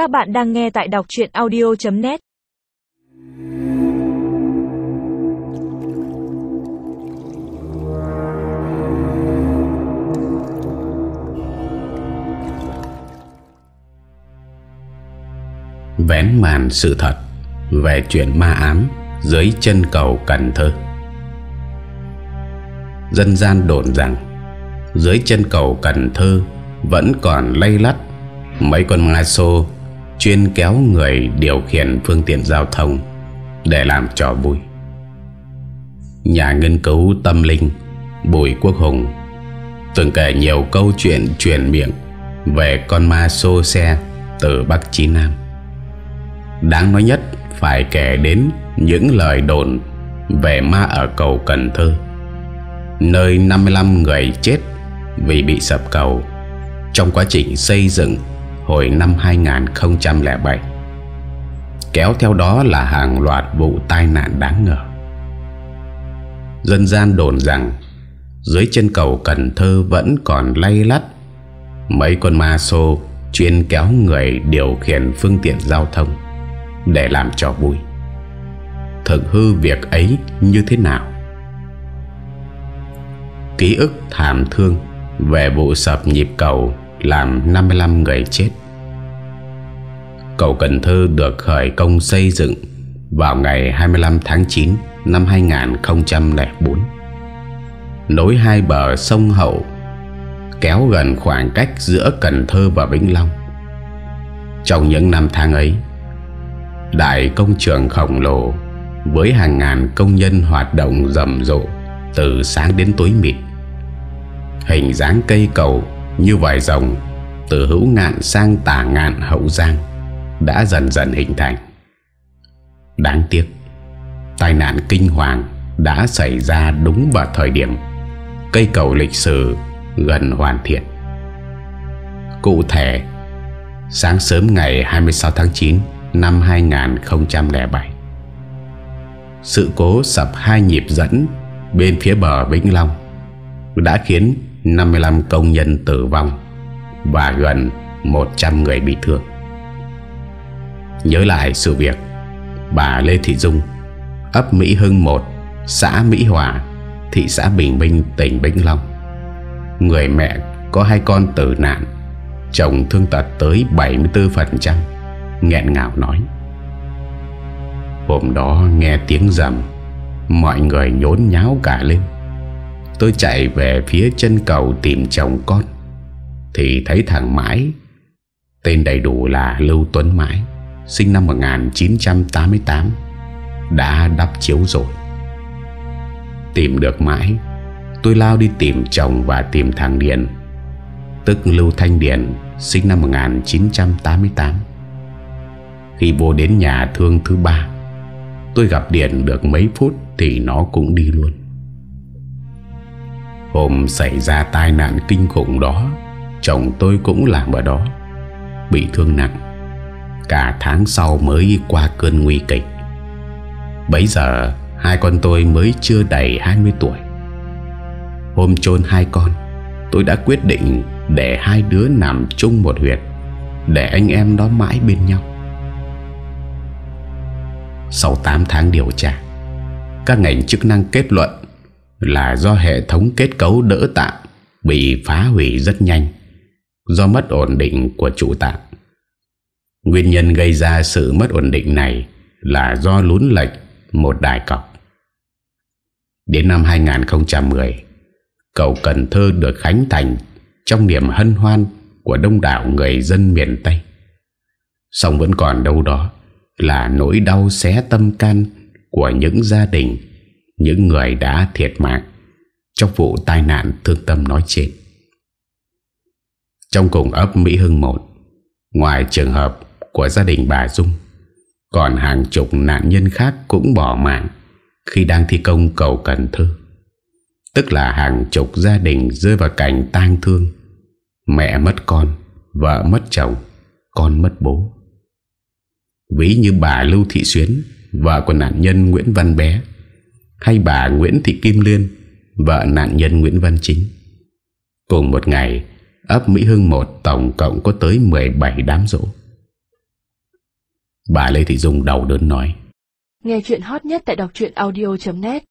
Các bạn đang nghe tại đọc chuyện audio.net Vén màn sự thật Về chuyện ma ám Dưới chân cầu Cần Thơ. Dân gian đồn rằng, Dưới chân cầu Cần Thơ Vẫn còn lây lắt Mấy con ma xô Chuyên kéo người điều khiển phương tiện giao thông Để làm trò vui. Nhà nghiên cứu tâm linh Bùi Quốc Hùng Từng kể nhiều câu chuyện truyền miệng Về con ma xô xe Từ Bắc Chí Nam. Đáng nói nhất phải kể đến những lời đồn về ma ở cầu Cần Thơ, Nơi 55 người chết vì bị sập cầu Trong quá trình xây dựng hồi năm 2007 Kéo theo đó là hàng loạt vụ tai nạn đáng ngờ. Dân gian đồn rằng, Dưới chân cầu Cần Thơ vẫn còn lay lắt, Mấy con ma xô chuyên kéo người điều khiển phương tiện giao thông để làm cho vui. Thực hư việc ấy như thế nào? Ký ức thảm thương về vụ sập nhịp cầu làm 55 người chết cầu Cần Thơ được khởi công xây dựng vào ngày 25 tháng 9 năm 2004 nối hai bờ sông Hậu, kéo gần khoảng cách giữa Cần Thơ và Vĩnh Long. Trong những năm tháng ấy, đại công trường khổng lồ với hàng ngàn công nhân hoạt động rầm rộ từ sáng đến tối mịt. Hình dáng cây cầu như vài dòng từ hữu ngạn sang tả ngạn hậu giang đã dần dần hình thành đáng tiếc, tai nạn kinh hoàng đã xảy ra đúng vào thời điểm cây cầu lịch sử gần hoàn thiện cụ thể, sáng sớm ngày 26 tháng 9 năm 2007 Sự cố sập hai nhịp dẫn bên phía bờ Vĩnh Long đã khiến 55 công nhân tử vong và gần 100 người bị thương. Nhớ lại sự việc, bà Lê Thị Dung, ấp Mỹ Hưng 1, xã Mỹ Hòa, thị xã Bình Minh, tỉnh Vĩnh Long. Người mẹ có hai con tử nạn, chồng thương tật tới 74% nghẹn ngào nói. Hôm đó nghe tiếng rầm Mọi người nhốn nháo cả lên. Tôi chạy về phía chân cầu tìm chồng con Thì thấy thằng Mãi Tên đầy đủ là Lưu Tuấn Mãi. Sinh năm 1988 Đã đắp chiếu rồi. Tìm được Mãi, Tôi lao đi tìm chồng và tìm thằng Điền, Tức Lưu Thanh Điền, Sinh năm 1988 khi vô đến nhà thương thứ ba, Tôi gặp Điền được mấy phút Thì nó cũng đi luôn. Hôm xảy ra tai nạn kinh khủng đó, Chồng tôi cũng làm ở đó, Bị thương nặng. Cả tháng sau mới qua cơn nguy kịch. Bấy giờ, Hai con tôi mới chưa đầy 20 tuổi. Hôm chôn hai con, Tôi đã quyết định Để hai đứa nằm chung một huyệt, Để anh em đó mãi bên nhau. Sau 8 tháng điều tra, Các ngành chức năng kết luận Là do hệ thống kết cấu đỡ tạm Bị phá hủy rất nhanh, Do mất ổn định của trụ tạm Nguyên nhân gây ra sự mất ổn định này Là do lún lệch một đài cọc Đến năm 2010 Cầu Cần Thơ được khánh thành Trong niềm hân hoan Của đông đảo người dân miền Tây Song vẫn còn đâu đó là nỗi đau xé tâm can của những gia đình, những người đã thiệt mạng trong vụ tai nạn thương tâm nói trên. Trong cùng ấp Mỹ Hưng 1, ngoài trường hợp của gia đình bà Dung, còn hàng chục nạn nhân khác cũng bỏ mạng khi đang thi công cầu Cần Thơ. Tức là hàng chục gia đình rơi vào cảnh tang thương, mẹ mất con, vợ mất chồng, con mất bố. Ví như bà Lưu Thị Xuyến Vợ của nạn nhân Nguyễn Văn Bé Hay bà Nguyễn Thị Kim Liên Vợ nạn nhân Nguyễn Văn Chính Cùng một ngày ấp Mỹ Hưng 1 tổng cộng có tới 17 đám rỗ Bà Lê Thị Dung đầu đớn nói. Nghe chuyện hot nhất tại đọc audio.net